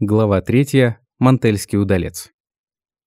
Глава 3. Мантельский удалец.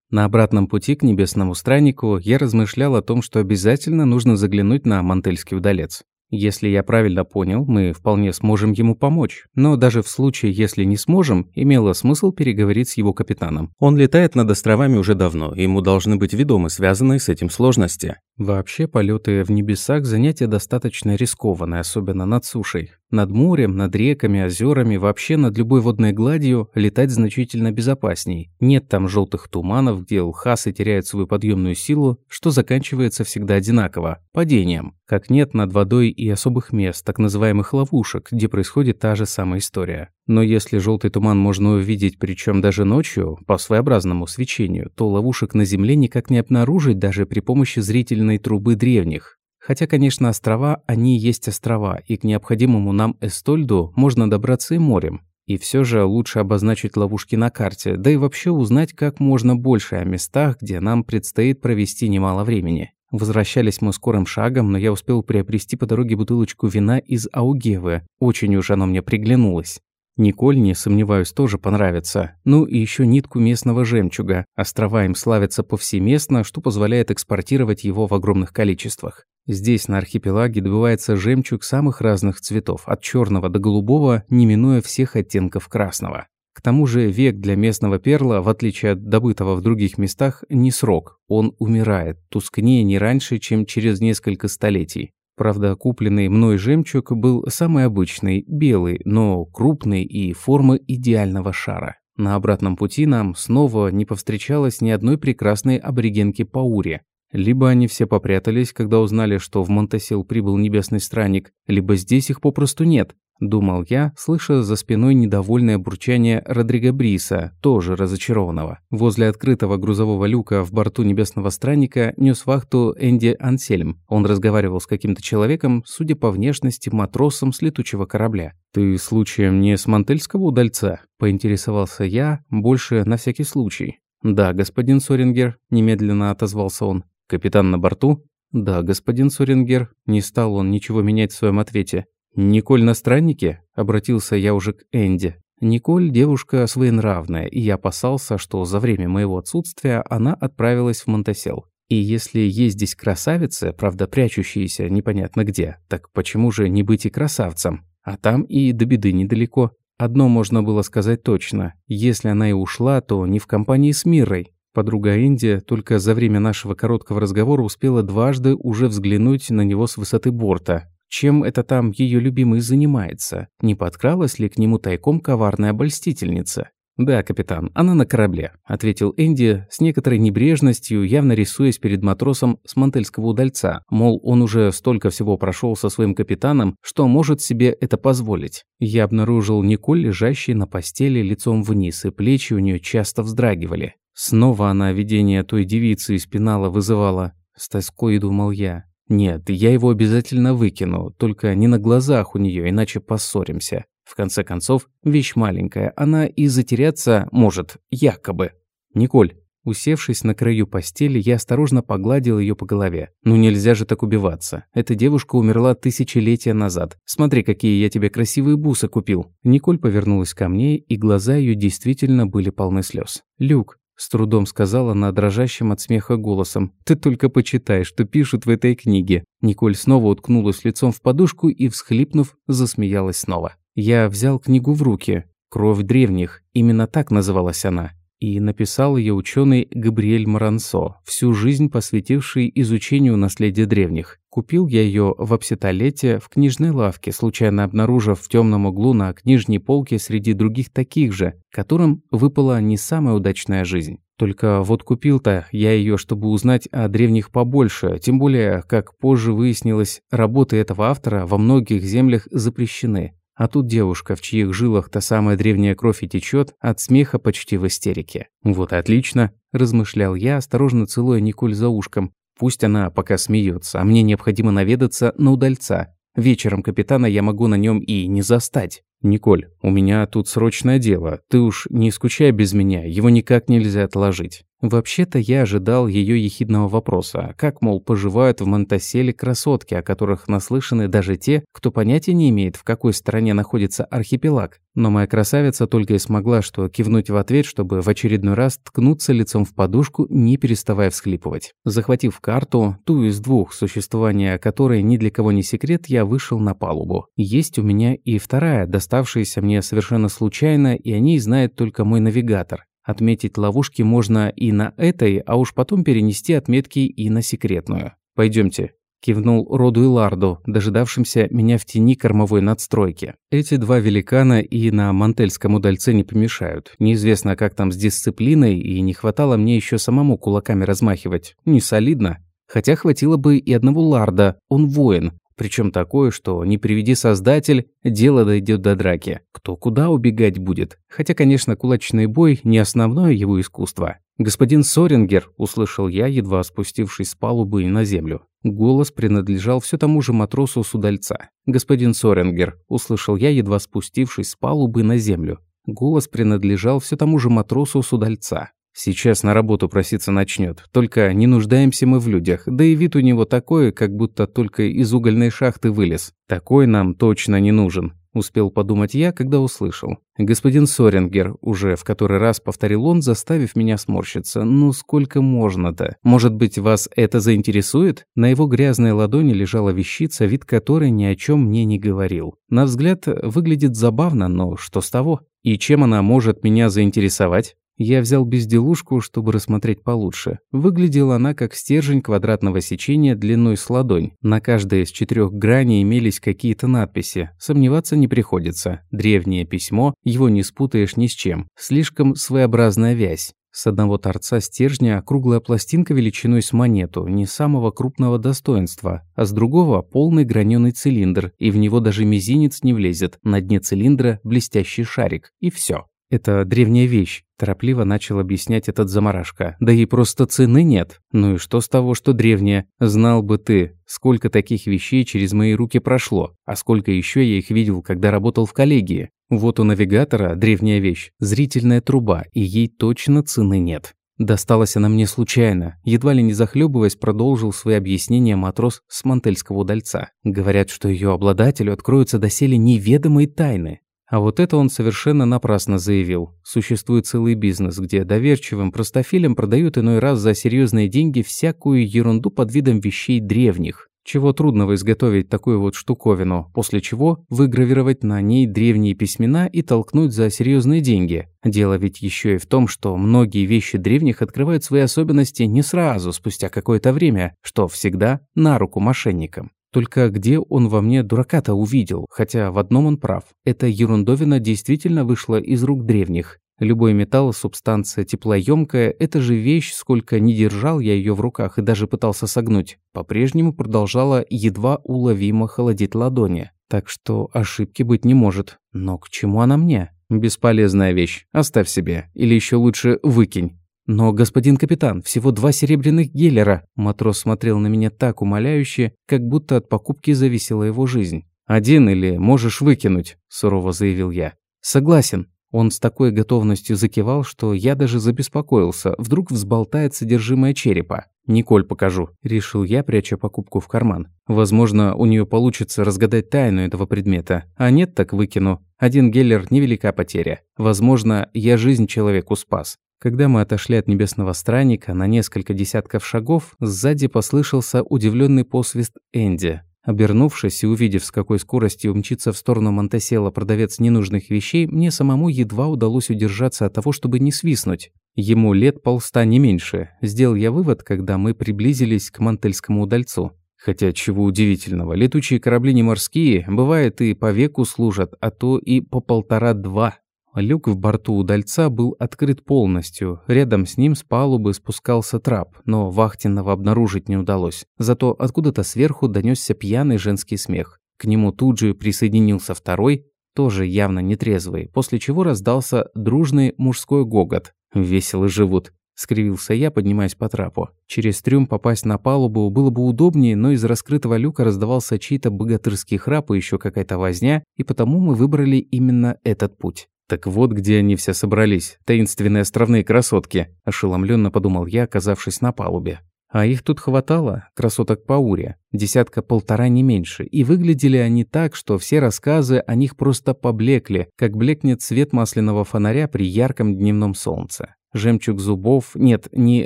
На обратном пути к небесному страннику я размышлял о том, что обязательно нужно заглянуть на Мантельский удалец. Если я правильно понял, мы вполне сможем ему помочь. Но даже в случае, если не сможем, имело смысл переговорить с его капитаном. Он летает над островами уже давно, ему должны быть ведомы связанные с этим сложности. Вообще, полеты в небесах – занятие достаточно рискованное, особенно над сушей. Над морем, над реками, озерами, вообще над любой водной гладью летать значительно безопасней. Нет там желтых туманов, где лхасы теряют свою подъемную силу, что заканчивается всегда одинаково – падением. Как нет над водой и особых мест, так называемых ловушек, где происходит та же самая история. Но если желтый туман можно увидеть, причем даже ночью, по своеобразному свечению, то ловушек на Земле никак не обнаружить даже при помощи зрительной трубы древних. Хотя, конечно, острова, они есть острова, и к необходимому нам Эстольду можно добраться и морем. И все же лучше обозначить ловушки на карте, да и вообще узнать как можно больше о местах, где нам предстоит провести немало времени. Возвращались мы скорым шагом, но я успел приобрести по дороге бутылочку вина из Аугевы. Очень уж оно мне приглянулось. Николь, не сомневаюсь, тоже понравится. Ну и еще нитку местного жемчуга. Острова им славятся повсеместно, что позволяет экспортировать его в огромных количествах. Здесь, на архипелаге, добывается жемчуг самых разных цветов, от черного до голубого, не минуя всех оттенков красного. К тому же век для местного перла, в отличие от добытого в других местах, не срок. Он умирает, тускнее не раньше, чем через несколько столетий. Правда, купленный мной жемчуг был самый обычный, белый, но крупный и формы идеального шара. На обратном пути нам снова не повстречалось ни одной прекрасной аборигенки Паури, либо они все попрятались, когда узнали, что в Монтесил прибыл небесный странник, либо здесь их попросту нет, думал я, слыша за спиной недовольное бурчание Родриго Бриса, тоже разочарованного. Возле открытого грузового люка в борту небесного странника нес вахту Энди Ансельм. Он разговаривал с каким-то человеком, судя по внешности, матросом с летучего корабля. «Ты случаем не с Мантельского удальца?» – поинтересовался я, больше на всякий случай. «Да, господин Сорингер», – немедленно отозвался он. «Капитан на борту?» «Да, господин Сурингер». Не стал он ничего менять в своем ответе. «Николь на страннике?» – обратился я уже к Энди. Николь – девушка своенравная, и я опасался, что за время моего отсутствия она отправилась в Монтесел. И если есть здесь красавицы, правда прячущиеся непонятно где, так почему же не быть и красавцем? А там и до беды недалеко. Одно можно было сказать точно. Если она и ушла, то не в компании с Мирой. Подруга Инди только за время нашего короткого разговора успела дважды уже взглянуть на него с высоты борта. Чем это там ее любимый занимается? Не подкралась ли к нему тайком коварная обольстительница? «Да, капитан, она на корабле», – ответил Энди с некоторой небрежностью, явно рисуясь перед матросом с мантельского удальца. Мол, он уже столько всего прошел со своим капитаном, что может себе это позволить. Я обнаружил Николь, лежащей на постели лицом вниз, и плечи у нее часто вздрагивали. Снова она видение той девицы из пенала вызывала. С тоской думал я. Нет, я его обязательно выкину, только не на глазах у нее, иначе поссоримся. В конце концов, вещь маленькая, она и затеряться может, якобы. Николь, усевшись на краю постели, я осторожно погладил ее по голове. Ну нельзя же так убиваться. Эта девушка умерла тысячелетия назад. Смотри, какие я тебе красивые бусы купил. Николь повернулась ко мне, и глаза ее действительно были полны слез. Люк, с трудом сказала она дрожащим от смеха голосом. «Ты только почитай, что пишут в этой книге». Николь снова уткнулась лицом в подушку и, всхлипнув, засмеялась снова. Я взял книгу в руки. «Кровь древних». Именно так называлась она. И написал ее ученый Габриэль Марансо, всю жизнь посвятивший изучению наследия древних. Купил я ее в Апситолете в книжной лавке, случайно обнаружив в темном углу на книжной полке среди других таких же, которым выпала не самая удачная жизнь. Только вот купил-то я ее, чтобы узнать о древних побольше, тем более, как позже выяснилось, работы этого автора во многих землях запрещены. А тут девушка, в чьих жилах та самая древняя кровь и течет, от смеха почти в истерике. «Вот отлично», – размышлял я, осторожно целуя Николь за ушком. Пусть она пока смеется, а мне необходимо наведаться на удальца. Вечером капитана я могу на нем и не застать. «Николь, у меня тут срочное дело. Ты уж не скучай без меня, его никак нельзя отложить». Вообще-то я ожидал ее ехидного вопроса, как, мол, поживают в Монтаселе красотки, о которых наслышаны даже те, кто понятия не имеет, в какой стороне находится архипелаг. Но моя красавица только и смогла что кивнуть в ответ, чтобы в очередной раз ткнуться лицом в подушку, не переставая всхлипывать. Захватив карту, ту из двух, существования которой ни для кого не секрет, я вышел на палубу. Есть у меня и вторая, доставшаяся мне совершенно случайно, и о ней знает только мой навигатор. Отметить ловушки можно и на этой, а уж потом перенести отметки и на секретную. Пойдемте, кивнул Роду и Ларду, дожидавшимся меня в тени кормовой надстройки. Эти два великана и на мантельском удальце не помешают. Неизвестно, как там с дисциплиной, и не хватало мне еще самому кулаками размахивать. Не солидно. Хотя хватило бы и одного Ларда, он воин, причем такой, что не приведи создатель, дело дойдет до драки. Кто куда убегать будет. Хотя, конечно, кулачный бой не основное его искусство. «Господин Сорингер», – услышал я, едва спустившись с палубы на землю. Голос принадлежал все тому же матросу с удальца. «Господин Сорингер», – услышал я, едва спустившись с палубы на землю. Голос принадлежал все тому же матросу с удальца. Сейчас на работу проситься начнет. Только не нуждаемся мы в людях. Да и вид у него такой, как будто только из угольной шахты вылез. Такой нам точно не нужен. Успел подумать я, когда услышал. «Господин Сорингер», уже в который раз повторил он, заставив меня сморщиться. «Ну сколько можно-то? Может быть, вас это заинтересует?» На его грязной ладони лежала вещица, вид которой ни о чем мне не говорил. На взгляд, выглядит забавно, но что с того? И чем она может меня заинтересовать? Я взял безделушку, чтобы рассмотреть получше. Выглядела она как стержень квадратного сечения длиной с ладонь. На каждой из четырех граней имелись какие-то надписи. Сомневаться не приходится. Древнее письмо, его не спутаешь ни с чем. Слишком своеобразная вязь. С одного торца стержня круглая пластинка величиной с монету, не самого крупного достоинства, а с другого полный граненый цилиндр, и в него даже мизинец не влезет. На дне цилиндра блестящий шарик. И все. «Это древняя вещь», – торопливо начал объяснять этот заморашка. «Да ей просто цены нет. Ну и что с того, что древняя? Знал бы ты, сколько таких вещей через мои руки прошло, а сколько еще я их видел, когда работал в коллегии. Вот у навигатора древняя вещь, зрительная труба, и ей точно цены нет». Досталась она мне случайно. Едва ли не захлебываясь, продолжил свои объяснения матрос с мантельского удальца. Говорят, что ее обладателю откроются доселе неведомые тайны. А вот это он совершенно напрасно заявил. Существует целый бизнес, где доверчивым простофилям продают иной раз за серьезные деньги всякую ерунду под видом вещей древних. Чего трудного изготовить такую вот штуковину, после чего выгравировать на ней древние письмена и толкнуть за серьезные деньги. Дело ведь еще и в том, что многие вещи древних открывают свои особенности не сразу, спустя какое-то время, что всегда на руку мошенникам. Только где он во мне дурака-то увидел? Хотя в одном он прав. Эта ерундовина действительно вышла из рук древних. Любой металл, субстанция теплоемкая, это же вещь, сколько не держал я ее в руках и даже пытался согнуть, по-прежнему продолжала едва уловимо холодить ладони. Так что ошибки быть не может. Но к чему она мне? Бесполезная вещь. Оставь себе. Или еще лучше выкинь. «Но, господин капитан, всего два серебряных геллера!» Матрос смотрел на меня так умоляюще, как будто от покупки зависела его жизнь. «Один или можешь выкинуть», – сурово заявил я. «Согласен». Он с такой готовностью закивал, что я даже забеспокоился. Вдруг взболтает содержимое черепа. «Николь покажу», – решил я, пряча покупку в карман. «Возможно, у нее получится разгадать тайну этого предмета. А нет, так выкину. Один геллер – невелика потеря. Возможно, я жизнь человеку спас. Когда мы отошли от небесного странника на несколько десятков шагов, сзади послышался удивленный посвист Энди. Обернувшись и увидев, с какой скоростью мчится в сторону Монтесела продавец ненужных вещей, мне самому едва удалось удержаться от того, чтобы не свистнуть. Ему лет полста не меньше. Сделал я вывод, когда мы приблизились к мантельскому удальцу. Хотя чего удивительного, летучие корабли не морские, бывает и по веку служат, а то и по полтора-два. Люк в борту удальца был открыт полностью. Рядом с ним с палубы спускался трап, но вахтенного обнаружить не удалось. Зато откуда-то сверху донесся пьяный женский смех. К нему тут же присоединился второй, тоже явно нетрезвый, после чего раздался дружный мужской гогот. «Весело живут», – скривился я, поднимаясь по трапу. Через трюм попасть на палубу было бы удобнее, но из раскрытого люка раздавался чей-то богатырский храп и еще какая-то возня, и потому мы выбрали именно этот путь. Так вот, где они все собрались, таинственные островные красотки, ошеломленно подумал я, оказавшись на палубе. А их тут хватало, красоток Паури, десятка-полтора не меньше, и выглядели они так, что все рассказы о них просто поблекли, как блекнет свет масляного фонаря при ярком дневном солнце. Жемчуг зубов, нет, не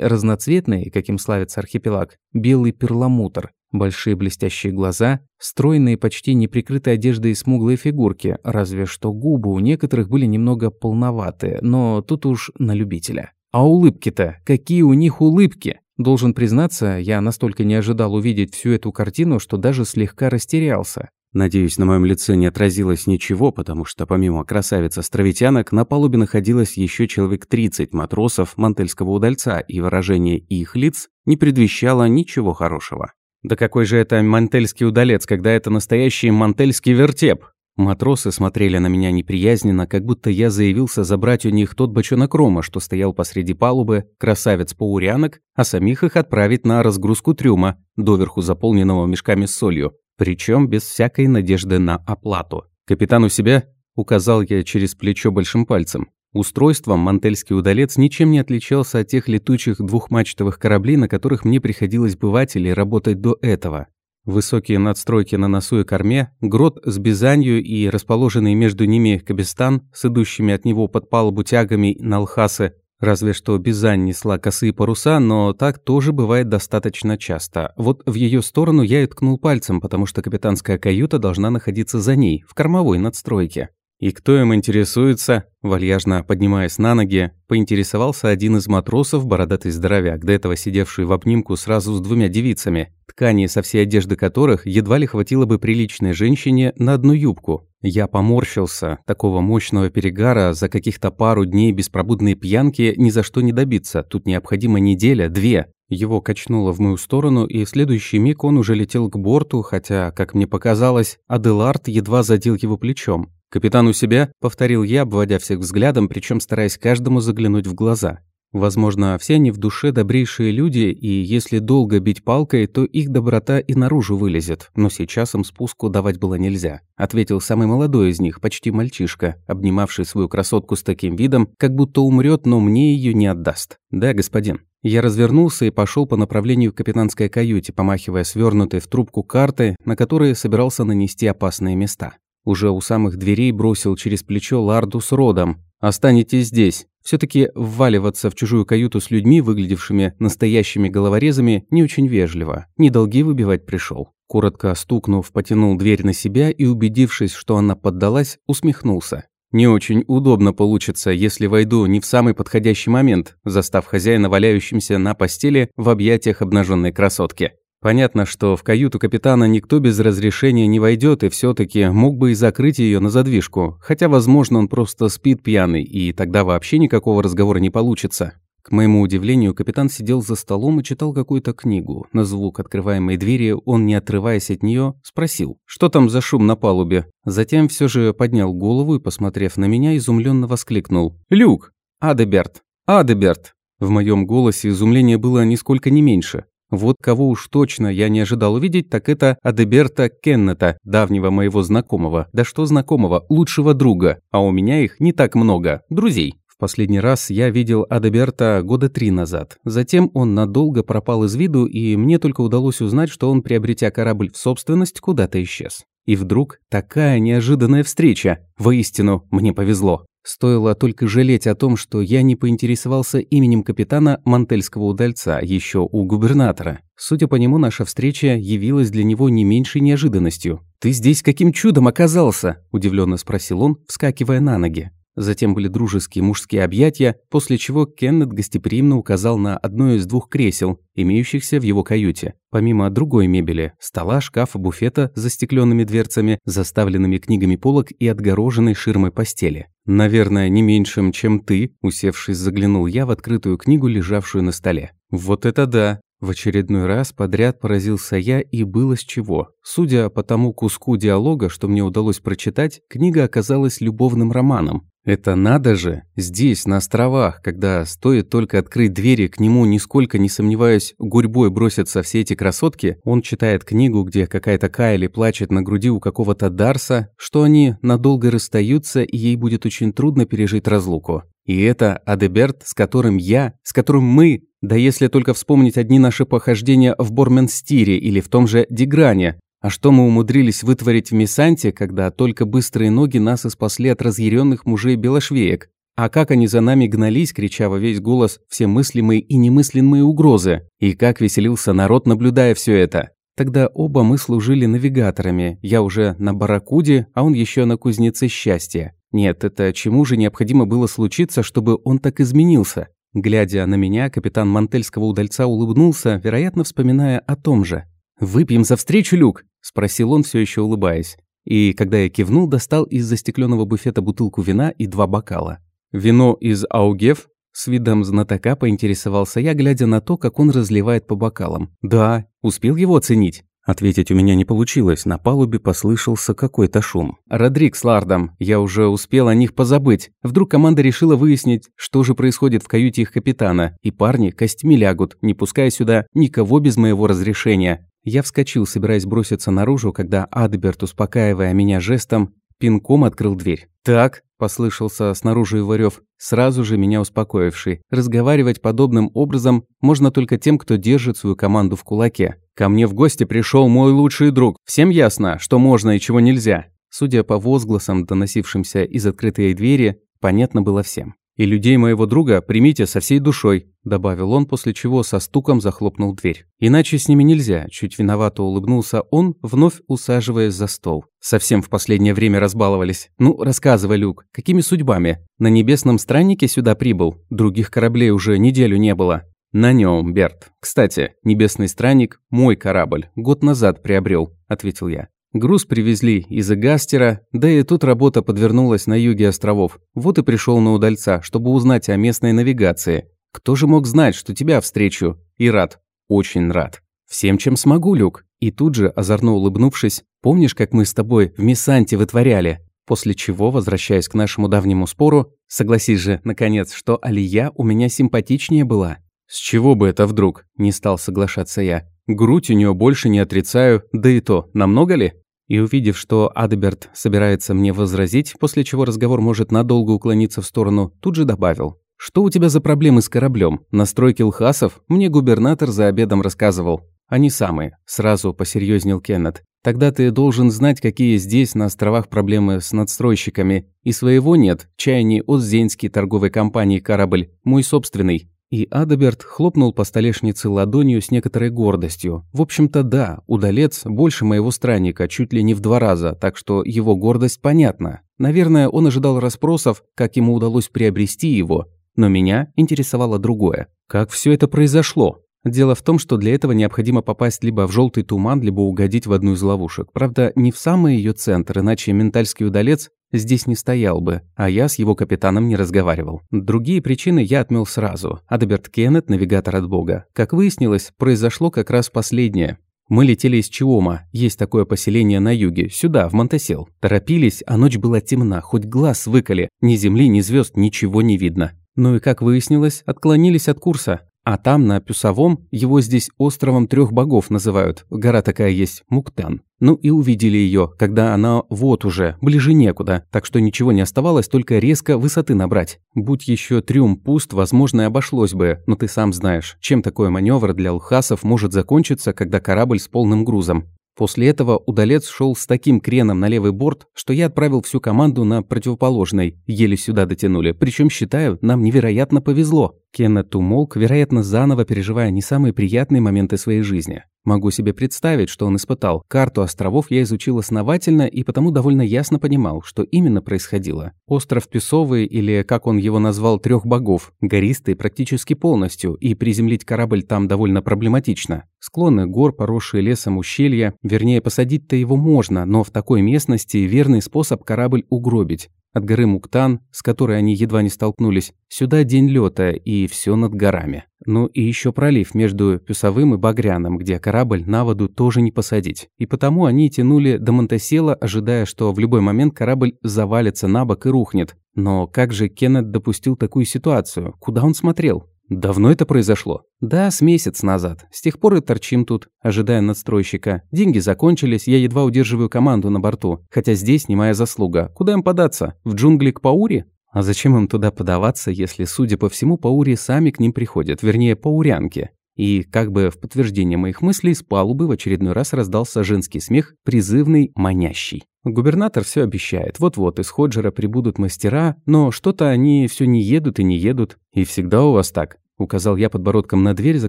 разноцветный, каким славится архипелаг, белый перламутр, большие блестящие глаза, стройные, почти неприкрытые одеждой и смуглые фигурки, разве что губы у некоторых были немного полноватые, но тут уж на любителя. А улыбки-то, какие у них улыбки! Должен признаться, я настолько не ожидал увидеть всю эту картину, что даже слегка растерялся. Надеюсь, на моем лице не отразилось ничего, потому что помимо красавиц-островитянок на палубе находилось еще человек 30 матросов мантельского удальца, и выражение их лиц не предвещало ничего хорошего. Да какой же это мантельский удалец, когда это настоящий мантельский вертеп? Матросы смотрели на меня неприязненно, как будто я заявился забрать у них тот бочонок рома, что стоял посреди палубы, красавец-паурянок, а самих их отправить на разгрузку трюма, доверху заполненного мешками с солью, причем без всякой надежды на оплату. «Капитан у себя?» – указал я через плечо большим пальцем. Устройством мантельский удалец ничем не отличался от тех летучих двухмачтовых кораблей, на которых мне приходилось бывать или работать до этого. Высокие надстройки на носу и корме, грот с бизанью и расположенный между ними кабестан с идущими от него под палубу тягами на лхасы, разве что бизань несла косые паруса, но так тоже бывает достаточно часто. Вот в ее сторону я и ткнул пальцем, потому что капитанская каюта должна находиться за ней, в кормовой надстройке. «И кто им интересуется?» Вальяжно поднимаясь на ноги, поинтересовался один из матросов, бородатый здоровяк, до этого сидевший в обнимку сразу с двумя девицами, ткани со всей одежды которых едва ли хватило бы приличной женщине на одну юбку. Я поморщился. Такого мощного перегара за каких-то пару дней беспробудной пьянки ни за что не добиться. Тут необходима неделя, две. Его качнуло в мою сторону, и в следующий миг он уже летел к борту, хотя, как мне показалось, Аделард едва задел его плечом. «Капитан у себя?» – повторил я, обводя всех взглядом, причем стараясь каждому заглянуть в глаза. Возможно, все они в душе добрейшие люди, и если долго бить палкой, то их доброта и наружу вылезет. Но сейчас им спуску давать было нельзя. Ответил самый молодой из них, почти мальчишка, обнимавший свою красотку с таким видом, как будто умрет, но мне ее не отдаст. «Да, господин». Я развернулся и пошел по направлению к капитанской каюте, помахивая свернутой в трубку карты, на которые собирался нанести опасные места. Уже у самых дверей бросил через плечо Ларду с Родом. «Останетесь здесь. все таки вваливаться в чужую каюту с людьми, выглядевшими настоящими головорезами, не очень вежливо. Не долги выбивать пришел. Коротко стукнув, потянул дверь на себя и, убедившись, что она поддалась, усмехнулся. «Не очень удобно получится, если войду не в самый подходящий момент, застав хозяина валяющимся на постели в объятиях обнаженной красотки. Понятно, что в каюту капитана никто без разрешения не войдет и все таки мог бы и закрыть ее на задвижку, хотя, возможно, он просто спит пьяный, и тогда вообще никакого разговора не получится. К моему удивлению, капитан сидел за столом и читал какую-то книгу. На звук открываемой двери он, не отрываясь от нее, спросил, что там за шум на палубе. Затем все же поднял голову и, посмотрев на меня, изумленно воскликнул. «Люк! Адеберт! Адеберт!» В моем голосе изумление было нисколько не меньше. Вот кого уж точно я не ожидал увидеть, так это Адеберта Кеннета, давнего моего знакомого. Да что знакомого, лучшего друга. А у меня их не так много. Друзей. В последний раз я видел Адеберта года три назад. Затем он надолго пропал из виду, и мне только удалось узнать, что он, приобретя корабль в собственность, куда-то исчез. И вдруг такая неожиданная встреча. Воистину, мне повезло. Стоило только жалеть о том, что я не поинтересовался именем капитана Мантельского удальца еще у губернатора. Судя по нему, наша встреча явилась для него не меньшей неожиданностью. «Ты здесь каким чудом оказался?» – удивленно спросил он, вскакивая на ноги. Затем были дружеские мужские объятия, после чего Кеннет гостеприимно указал на одно из двух кресел, имеющихся в его каюте. Помимо другой мебели – стола, шкафа, буфета с застекленными дверцами, заставленными книгами полок и отгороженной ширмой постели. «Наверное, не меньшим, чем ты», – усевшись, заглянул я в открытую книгу, лежавшую на столе. «Вот это да! В очередной раз подряд поразился я, и было с чего. Судя по тому куску диалога, что мне удалось прочитать, книга оказалась любовным романом. Это надо же, здесь, на островах, когда стоит только открыть двери, к нему, нисколько не сомневаюсь, гурьбой бросятся все эти красотки, он читает книгу, где какая-то Кайли плачет на груди у какого-то Дарса, что они надолго расстаются, и ей будет очень трудно пережить разлуку. И это Адеберт, с которым я, с которым мы, да если только вспомнить одни наши похождения в Борменстире или в том же Дигране, а что мы умудрились вытворить в Мисанте, когда только быстрые ноги нас и спасли от разъяренных мужей белошвеек? А как они за нами гнались, крича во весь голос все мыслимые и немыслимые угрозы? И как веселился народ, наблюдая все это? Тогда оба мы служили навигаторами. Я уже на Баракуде, а он еще на Кузнеце Счастья. Нет, это чему же необходимо было случиться, чтобы он так изменился? Глядя на меня, капитан Мантельского удальца улыбнулся, вероятно, вспоминая о том же. «Выпьем за встречу, Люк?» – спросил он, все еще улыбаясь. И когда я кивнул, достал из застекленного буфета бутылку вина и два бокала. «Вино из Аугев?» С видом знатока поинтересовался я, глядя на то, как он разливает по бокалам. «Да, успел его оценить?» Ответить у меня не получилось, на палубе послышался какой-то шум. «Родрик с Лардом, я уже успел о них позабыть. Вдруг команда решила выяснить, что же происходит в каюте их капитана, и парни костьми лягут, не пуская сюда никого без моего разрешения. Я вскочил, собираясь броситься наружу, когда Адберт, успокаивая меня жестом, пинком открыл дверь. «Так», – послышался снаружи Иварёв, сразу же меня успокоивший. Разговаривать подобным образом можно только тем, кто держит свою команду в кулаке. «Ко мне в гости пришел мой лучший друг. Всем ясно, что можно и чего нельзя». Судя по возгласам, доносившимся из открытой двери, понятно было всем. «И людей моего друга примите со всей душой», – добавил он, после чего со стуком захлопнул дверь. «Иначе с ними нельзя», – чуть виновато улыбнулся он, вновь усаживаясь за стол. «Совсем в последнее время разбаловались. Ну, рассказывай, Люк, какими судьбами? На небесном страннике сюда прибыл? Других кораблей уже неделю не было». «На нем, Берт. Кстати, небесный странник – мой корабль. Год назад приобрел, ответил я. Груз привезли из Игастера, да и тут работа подвернулась на юге островов. Вот и пришел на удальца, чтобы узнать о местной навигации. Кто же мог знать, что тебя встречу? И рад. Очень рад. Всем, чем смогу, Люк. И тут же, озорно улыбнувшись, помнишь, как мы с тобой в Миссанте вытворяли? После чего, возвращаясь к нашему давнему спору, согласись же, наконец, что Алия у меня симпатичнее была. С чего бы это вдруг? Не стал соглашаться я. Грудь у нее больше не отрицаю, да и то, намного ли? И увидев, что Адберт собирается мне возразить, после чего разговор может надолго уклониться в сторону, тут же добавил. «Что у тебя за проблемы с кораблем? Настройки лхасов? Мне губернатор за обедом рассказывал». «Они самые», – сразу посерьезнел Кеннет. «Тогда ты должен знать, какие здесь на островах проблемы с надстройщиками. И своего нет. Чайни от Зеньской торговой компании «Корабль». Мой собственный. И Адаберт хлопнул по столешнице ладонью с некоторой гордостью. В общем-то, да, удалец больше моего странника, чуть ли не в два раза, так что его гордость понятна. Наверное, он ожидал расспросов, как ему удалось приобрести его. Но меня интересовало другое. Как все это произошло? Дело в том, что для этого необходимо попасть либо в желтый туман, либо угодить в одну из ловушек. Правда, не в самый ее центр, иначе ментальский удалец здесь не стоял бы, а я с его капитаном не разговаривал. Другие причины я отмел сразу. Адеберт Кеннет, навигатор от бога. Как выяснилось, произошло как раз последнее. Мы летели из Чиома, есть такое поселение на юге, сюда, в Монтесел. Торопились, а ночь была темна, хоть глаз выколи, ни земли, ни звезд, ничего не видно. Ну и как выяснилось, отклонились от курса. А там, на Пюсовом, его здесь островом трех богов называют. Гора такая есть, Муктан. Ну и увидели ее, когда она вот уже, ближе некуда, так что ничего не оставалось, только резко высоты набрать. Будь еще трюм пуст, возможно, и обошлось бы, но ты сам знаешь, чем такой маневр для лхасов может закончиться, когда корабль с полным грузом. После этого удалец шел с таким креном на левый борт, что я отправил всю команду на противоположный, еле сюда дотянули. Причем считаю, нам невероятно повезло. Кеннет умолк, вероятно, заново переживая не самые приятные моменты своей жизни. Могу себе представить, что он испытал. Карту островов я изучил основательно и потому довольно ясно понимал, что именно происходило. Остров Песовый, или, как он его назвал, трех богов, гористый практически полностью, и приземлить корабль там довольно проблематично. Склоны гор, поросшие лесом ущелья, вернее, посадить-то его можно, но в такой местности верный способ корабль угробить. От горы Муктан, с которой они едва не столкнулись, сюда день лета и все над горами. Ну и еще пролив между Пюсовым и Багряном, где корабль на воду тоже не посадить. И потому они тянули до Монтесела, ожидая, что в любой момент корабль завалится на бок и рухнет. Но как же Кеннет допустил такую ситуацию? Куда он смотрел? Давно это произошло? Да, с месяц назад. С тех пор и торчим тут, ожидая надстройщика. Деньги закончились, я едва удерживаю команду на борту. Хотя здесь не моя заслуга. Куда им податься? В джунгли к Паури? А зачем им туда подаваться, если, судя по всему, Паури сами к ним приходят, вернее, паурянки? И, как бы в подтверждение моих мыслей, с палубы в очередной раз раздался женский смех, призывный, манящий. Губернатор все обещает. Вот-вот из Ходжера прибудут мастера, но что-то они все не едут и не едут. И всегда у вас так. Указал я подбородком на дверь, за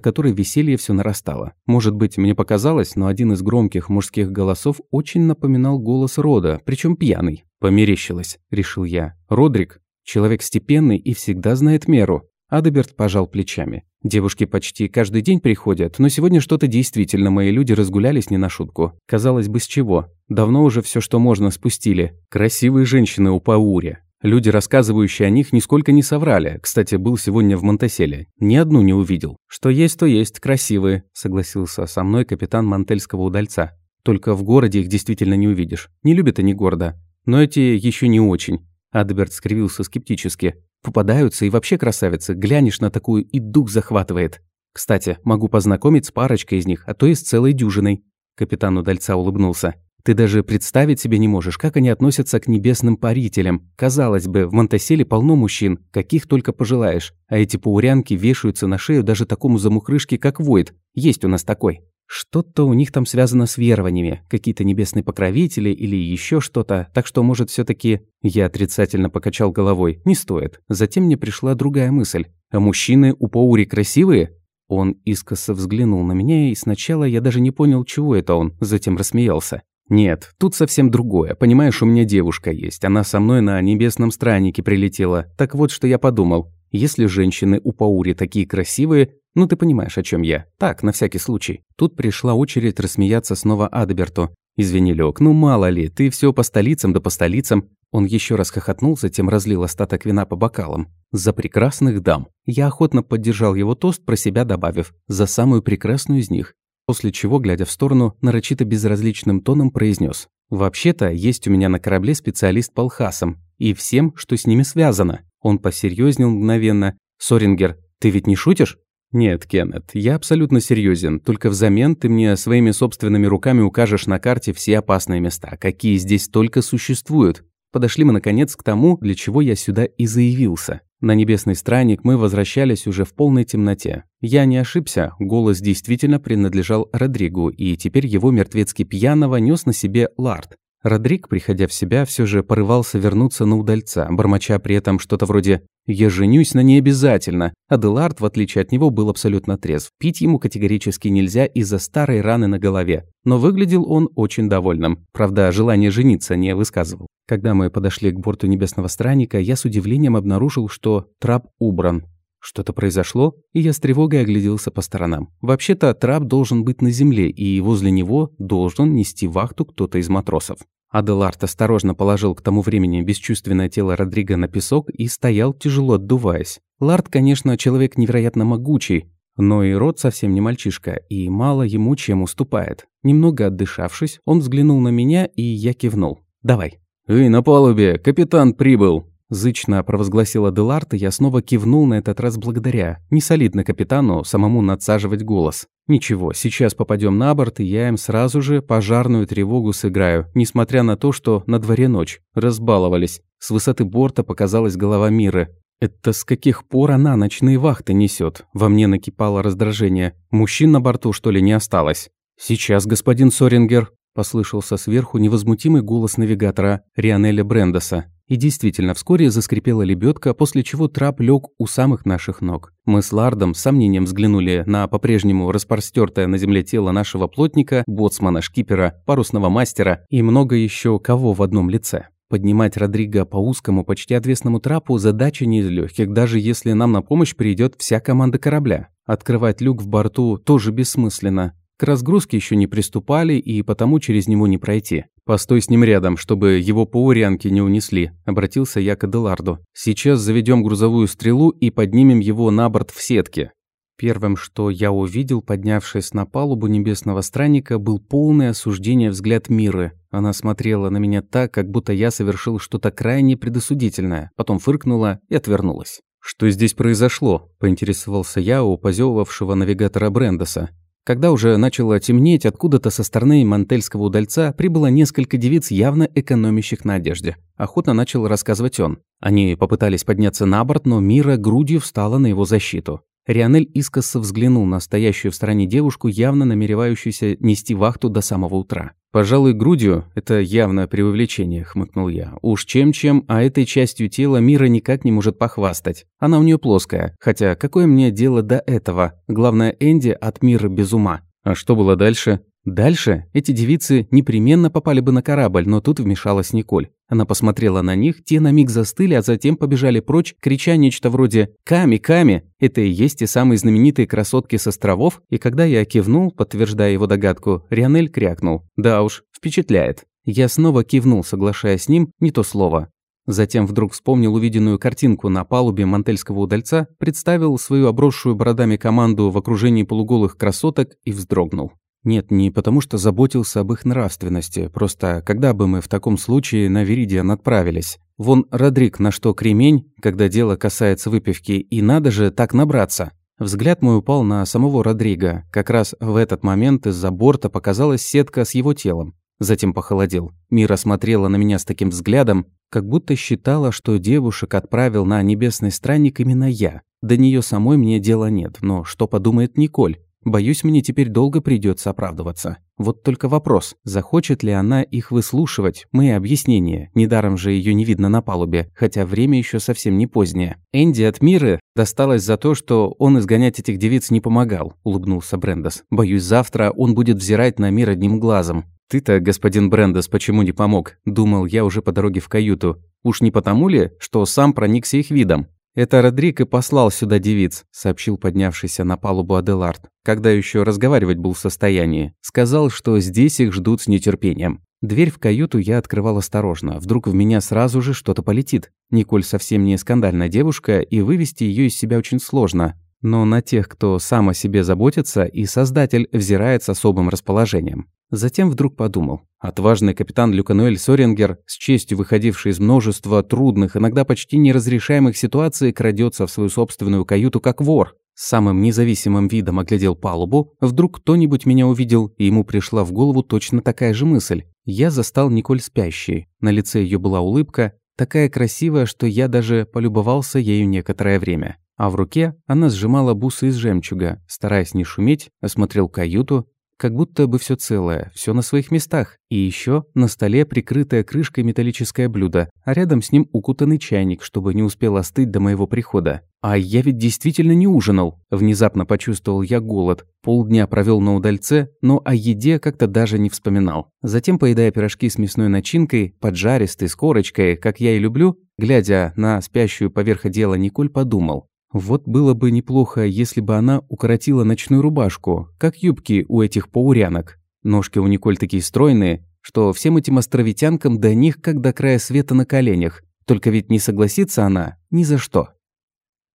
которой веселье все нарастало. Может быть, мне показалось, но один из громких мужских голосов очень напоминал голос Рода, причем пьяный. «Померещилось», — решил я. «Родрик — человек степенный и всегда знает меру». Адеберт пожал плечами. Девушки почти каждый день приходят, но сегодня что-то действительно мои люди разгулялись не на шутку. Казалось бы, с чего? Давно уже все, что можно, спустили. Красивые женщины у Паури. Люди, рассказывающие о них, нисколько не соврали. Кстати, был сегодня в Монтеселе. Ни одну не увидел. Что есть, то есть, красивые, согласился со мной капитан Мантельского удальца. Только в городе их действительно не увидишь. Не любят они города. Но эти еще не очень. Адберт скривился скептически. Попадаются и вообще красавицы. Глянешь на такую и дух захватывает. Кстати, могу познакомить с парочкой из них, а то и с целой дюжиной. Капитан удальца улыбнулся. Ты даже представить себе не можешь, как они относятся к небесным парителям. Казалось бы, в Монтеселе полно мужчин, каких только пожелаешь. А эти паурянки вешаются на шею даже такому замухрышке, как Войд. Есть у нас такой. Что-то у них там связано с верованиями, какие-то небесные покровители или еще что-то, так что, может, все таки Я отрицательно покачал головой. Не стоит. Затем мне пришла другая мысль. А мужчины у Паури красивые? Он искоса взглянул на меня, и сначала я даже не понял, чего это он, затем рассмеялся. «Нет, тут совсем другое. Понимаешь, у меня девушка есть. Она со мной на небесном страннике прилетела. Так вот, что я подумал. Если женщины у Паури такие красивые, ну ты понимаешь, о чем я. Так, на всякий случай. Тут пришла очередь рассмеяться снова Адберту. «Извини, Лёк, ну мало ли, ты все по столицам да по столицам». Он еще раз хохотнул, затем разлил остаток вина по бокалам. «За прекрасных дам». Я охотно поддержал его тост, про себя добавив «за самую прекрасную из них». После чего, глядя в сторону, нарочито безразличным тоном произнес: «Вообще-то, есть у меня на корабле специалист по лхасам и всем, что с ними связано». Он посерьезнел мгновенно. «Сорингер, ты ведь не шутишь?» «Нет, Кеннет, я абсолютно серьезен. Только взамен ты мне своими собственными руками укажешь на карте все опасные места, какие здесь только существуют. Подошли мы, наконец, к тому, для чего я сюда и заявился. На небесный странник мы возвращались уже в полной темноте. Я не ошибся, голос действительно принадлежал Родригу, и теперь его мертвецки пьяного нес на себе Лард. Родрик, приходя в себя, все же порывался вернуться на удальца, бормоча при этом что-то вроде «Я женюсь на ней обязательно». Аделард, в отличие от него, был абсолютно трезв. Пить ему категорически нельзя из-за старой раны на голове. Но выглядел он очень довольным. Правда, желание жениться не высказывал. Когда мы подошли к борту Небесного Странника, я с удивлением обнаружил, что трап убран. Что-то произошло, и я с тревогой огляделся по сторонам. Вообще-то трап должен быть на земле, и возле него должен нести вахту кто-то из матросов. Аделард осторожно положил к тому времени бесчувственное тело Родриго на песок и стоял, тяжело отдуваясь. Лард, конечно, человек невероятно могучий, но и рот совсем не мальчишка, и мало ему чем уступает. Немного отдышавшись, он взглянул на меня, и я кивнул. «Давай». «Эй, на палубе! Капитан прибыл!» Зычно провозгласила Деларт, и я снова кивнул на этот раз благодаря. Не солидно капитану самому надсаживать голос. Ничего, сейчас попадем на борт, и я им сразу же пожарную тревогу сыграю, несмотря на то, что на дворе ночь. Разбаловались. С высоты борта показалась голова Миры. Это с каких пор она ночные вахты несет? Во мне накипало раздражение. Мужчин на борту, что ли, не осталось? Сейчас, господин Сорингер, послышался сверху невозмутимый голос навигатора Рианеля Брендоса. И действительно, вскоре заскрипела лебедка, после чего трап лег у самых наших ног. Мы с Лардом с сомнением взглянули на по-прежнему распростертое на земле тело нашего плотника, боцмана, шкипера, парусного мастера и много еще кого в одном лице. Поднимать Родриго по узкому, почти отвесному трапу – задача не из легких, даже если нам на помощь придет вся команда корабля. Открывать люк в борту тоже бессмысленно. К разгрузке еще не приступали, и потому через него не пройти. «Постой с ним рядом, чтобы его паурянки не унесли», – обратился я к Аделарду. «Сейчас заведем грузовую стрелу и поднимем его на борт в сетке». Первым, что я увидел, поднявшись на палубу небесного странника, был полное осуждение взгляд Миры. Она смотрела на меня так, как будто я совершил что-то крайне предосудительное, потом фыркнула и отвернулась. «Что здесь произошло?» – поинтересовался я у позевывавшего навигатора Брендоса. Когда уже начало темнеть, откуда-то со стороны мантельского удальца прибыло несколько девиц, явно экономящих на одежде. Охотно начал рассказывать он. Они попытались подняться на борт, но Мира грудью встала на его защиту. Рионель искоса взглянул на стоящую в стороне девушку, явно намеревающуюся нести вахту до самого утра. «Пожалуй, грудью – это явное преувеличение», – хмыкнул я. «Уж чем-чем, а этой частью тела мира никак не может похвастать. Она у нее плоская. Хотя, какое мне дело до этого? Главное, Энди от мира без ума». «А что было дальше?» Дальше эти девицы непременно попали бы на корабль, но тут вмешалась Николь. Она посмотрела на них, те на миг застыли, а затем побежали прочь, крича нечто вроде «Ками, Ками!» Это и есть те самые знаменитые красотки с островов, и когда я кивнул, подтверждая его догадку, Рионель крякнул. «Да уж, впечатляет». Я снова кивнул, соглашаясь с ним, не то слово. Затем вдруг вспомнил увиденную картинку на палубе мантельского удальца, представил свою обросшую бородами команду в окружении полуголых красоток и вздрогнул. Нет, не потому что заботился об их нравственности, просто когда бы мы в таком случае на Веридиан отправились? Вон Родрик на что кремень, когда дело касается выпивки, и надо же так набраться. Взгляд мой упал на самого Родрига. Как раз в этот момент из-за борта показалась сетка с его телом. Затем похолодел. Мира смотрела на меня с таким взглядом, как будто считала, что девушек отправил на небесный странник именно я. До нее самой мне дела нет, но что подумает Николь? Боюсь, мне теперь долго придется оправдываться. Вот только вопрос, захочет ли она их выслушивать, мои объяснения, недаром же ее не видно на палубе, хотя время еще совсем не позднее. Энди от Миры досталось за то, что он изгонять этих девиц не помогал, улыбнулся Брендос. Боюсь, завтра он будет взирать на мир одним глазом. «Ты-то, господин Брендос, почему не помог?» – думал я уже по дороге в каюту. «Уж не потому ли, что сам проникся их видом?» «Это Родрик и послал сюда девиц», – сообщил поднявшийся на палубу Аделард, когда еще разговаривать был в состоянии. Сказал, что здесь их ждут с нетерпением. Дверь в каюту я открывал осторожно. Вдруг в меня сразу же что-то полетит. Николь совсем не скандальная девушка, и вывести ее из себя очень сложно. Но на тех, кто сам о себе заботится, и Создатель взирает с особым расположением. Затем вдруг подумал. Отважный капитан Люкануэль Сорингер, с честью выходивший из множества трудных, иногда почти неразрешаемых ситуаций, крадется в свою собственную каюту как вор. Самым независимым видом оглядел палубу. Вдруг кто-нибудь меня увидел, и ему пришла в голову точно такая же мысль. Я застал Николь спящей. На лице ее была улыбка, такая красивая, что я даже полюбовался ею некоторое время. А в руке она сжимала бусы из жемчуга. Стараясь не шуметь, осмотрел каюту, как будто бы все целое, все на своих местах. И еще на столе прикрытое крышкой металлическое блюдо, а рядом с ним укутанный чайник, чтобы не успел остыть до моего прихода. А я ведь действительно не ужинал. Внезапно почувствовал я голод. Полдня провел на удальце, но о еде как-то даже не вспоминал. Затем, поедая пирожки с мясной начинкой, поджаристой, с корочкой, как я и люблю, глядя на спящую поверх одеяла Николь, подумал. Вот было бы неплохо, если бы она укоротила ночную рубашку, как юбки у этих паурянок. Ножки у Николь такие стройные, что всем этим островитянкам до них как до края света на коленях. Только ведь не согласится она ни за что.